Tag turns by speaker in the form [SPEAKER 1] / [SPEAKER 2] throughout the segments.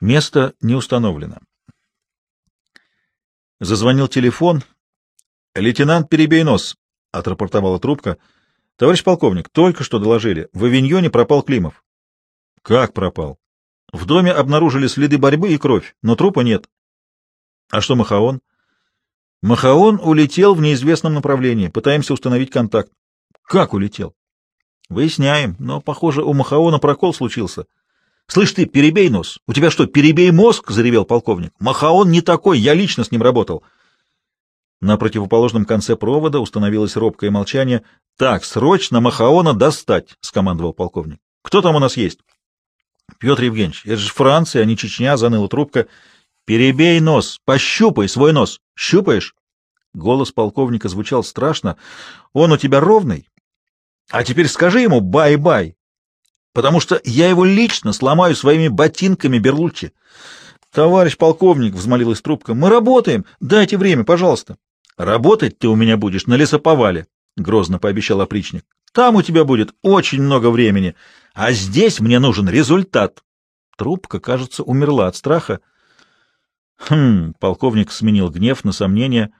[SPEAKER 1] Место не установлено. Зазвонил телефон. «Лейтенант, перебей нос», — отрапортовала трубка. «Товарищ полковник, только что доложили. В авиньоне пропал Климов». «Как пропал?» «В доме обнаружили следы борьбы и кровь, но трупа нет». «А что Махаон?» «Махаон улетел в неизвестном направлении. Пытаемся установить контакт». «Как улетел?» «Выясняем, но, похоже, у Махаона прокол случился». «Слышь ты, перебей нос! У тебя что, перебей мозг?» — заревел полковник. «Махаон не такой, я лично с ним работал». На противоположном конце провода установилось робкое молчание. «Так, срочно Махаона достать!» — скомандовал полковник. «Кто там у нас есть?» «Петр Евгеньевич, это же Франция, а не Чечня!» — заныла трубка. «Перебей нос! Пощупай свой нос! Щупаешь?» Голос полковника звучал страшно. «Он у тебя ровный? А теперь скажи ему «бай-бай» потому что я его лично сломаю своими ботинками Берлуччи. — Товарищ полковник, — взмолилась трубка, — мы работаем. Дайте время, пожалуйста. — Работать ты у меня будешь на лесоповале, — грозно пообещал опричник. — Там у тебя будет очень много времени, а здесь мне нужен результат. Трубка, кажется, умерла от страха. Хм, полковник сменил гнев на сомнение.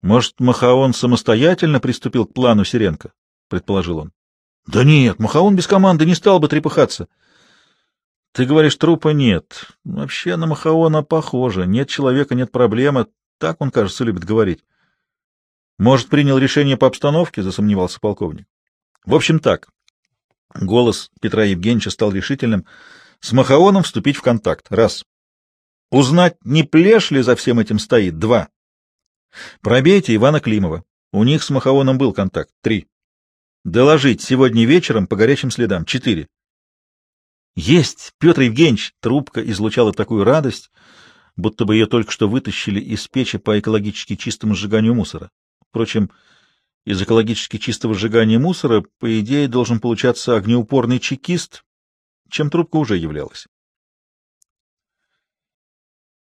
[SPEAKER 1] Может, Махаон самостоятельно приступил к плану Сиренко? — предположил он. — Да нет, Махаон без команды не стал бы трепыхаться. — Ты говоришь, трупа нет. Вообще на Махаона похоже. Нет человека, нет проблемы. Так он, кажется, любит говорить. — Может, принял решение по обстановке? — засомневался полковник. — В общем, так. Голос Петра Евгеньевича стал решительным. С Махаоном вступить в контакт. Раз. Узнать, не плешь ли за всем этим стоит. Два. Пробейте Ивана Климова. У них с Махаоном был контакт. Три. Доложить сегодня вечером по горячим следам. Четыре. Есть! Петр Евгеньевич! Трубка излучала такую радость, будто бы ее только что вытащили из печи по экологически чистому сжиганию мусора. Впрочем, из экологически чистого сжигания мусора, по идее, должен получаться огнеупорный чекист, чем трубка уже являлась.